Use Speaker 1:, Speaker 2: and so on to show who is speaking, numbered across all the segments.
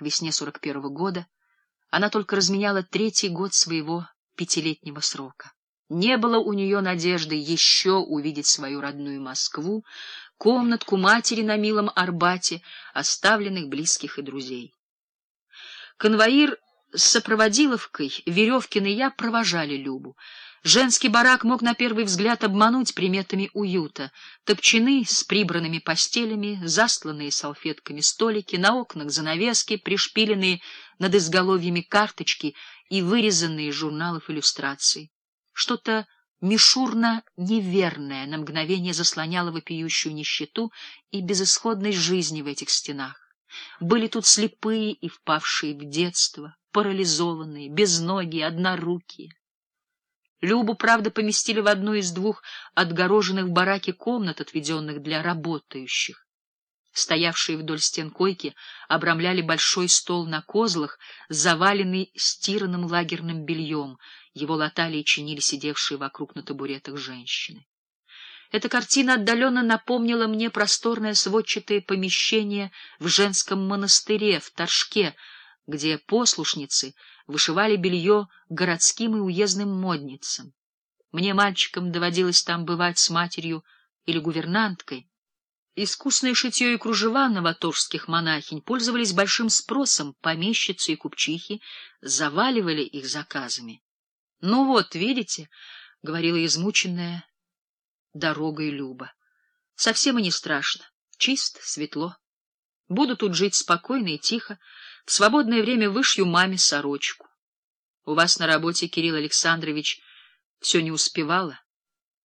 Speaker 1: весне сорок первого года она только разменяла третий год своего пятилетнего срока. Не было у нее надежды еще увидеть свою родную Москву, комнатку матери на милом Арбате, оставленных близких и друзей. Конвоир с сопроводиловкой, Веревкин и я провожали Любу. Женский барак мог на первый взгляд обмануть приметами уюта. Топчаны с прибранными постелями, застланные салфетками столики, на окнах занавески, пришпиленные над изголовьями карточки и вырезанные из журналов иллюстраций. Что-то мишурно неверное на мгновение заслоняло вопиющую нищету и безысходность жизни в этих стенах. Были тут слепые и впавшие в детство, парализованные, безногие, однорукие. Любу, правда, поместили в одну из двух отгороженных в бараке комнат, отведенных для работающих. Стоявшие вдоль стен койки обрамляли большой стол на козлах, заваленный стиранным лагерным бельем. Его латали и чинили сидевшие вокруг на табуретах женщины. Эта картина отдаленно напомнила мне просторное сводчатое помещение в женском монастыре в Торжке, где послушницы вышивали белье городским и уездным модницам. Мне, мальчикам, доводилось там бывать с матерью или гувернанткой. Искусное шитье и кружева новоторжских монахинь пользовались большим спросом, помещицы и купчихи заваливали их заказами. — Ну вот, видите, — говорила измученная дорогой Люба, — совсем и не страшно, чисто, светло. Буду тут жить спокойно и тихо, в свободное время вышью маме сорочку. У вас на работе, Кирилл Александрович, все не успевало.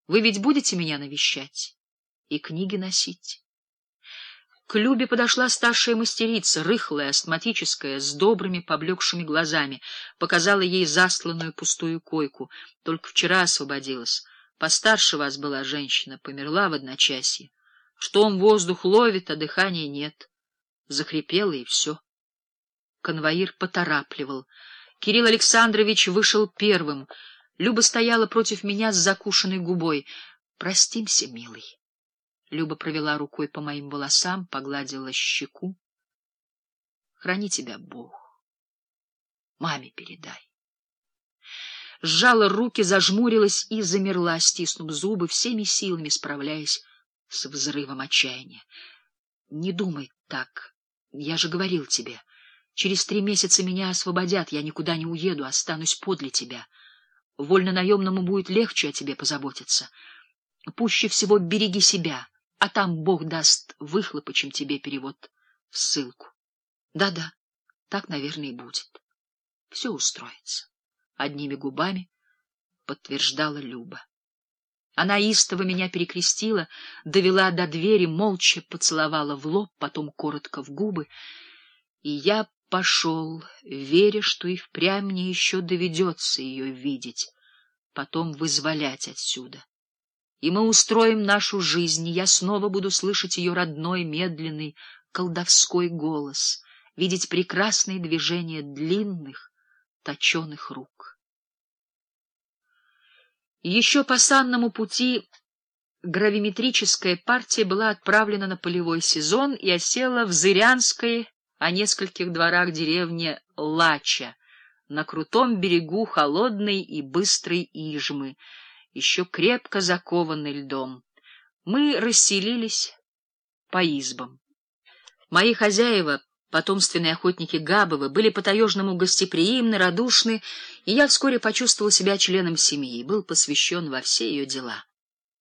Speaker 1: Вы ведь будете меня навещать и книги носить? К Любе подошла старшая мастерица, рыхлая, астматическая, с добрыми поблекшими глазами, показала ей засланную пустую койку. Только вчера освободилась. Постарше вас была женщина, померла в одночасье. Он воздух ловит, а дыхания нет. Захрипела, и все. Конвоир поторапливал. Кирилл Александрович вышел первым. Люба стояла против меня с закушенной губой. — Простимся, милый. Люба провела рукой по моим волосам, погладила щеку. — Храни тебя Бог. Маме передай. Сжала руки, зажмурилась и замерла, стиснув зубы, всеми силами справляясь с взрывом отчаяния. — Не думай так. Я же говорил тебе. Через три месяца меня освободят, я никуда не уеду, останусь подле тебя. Вольно-наемному будет легче о тебе позаботиться. Пуще всего береги себя, а там Бог даст выхлопа, чем тебе перевод в ссылку. Да-да, так, наверное, и будет. Все устроится. Одними губами подтверждала Люба. Она истово меня перекрестила, довела до двери, молча поцеловала в лоб, потом коротко в губы, и я пошел, веря, что и впрямь мне еще доведется ее видеть, потом вызволять отсюда. И мы устроим нашу жизнь, и я снова буду слышать ее родной, медленный, колдовской голос, видеть прекрасные движения длинных, точеных рук. Еще по санному пути гравиметрическая партия была отправлена на полевой сезон и осела в Зырянской о нескольких дворах деревни Лача, на крутом берегу холодной и быстрой Ижмы, еще крепко закованной льдом. Мы расселились по избам. Мои хозяева, потомственные охотники Габовы, были по-таежному гостеприимны, радушны, и я вскоре почувствовал себя членом семьи, был посвящен во все ее дела.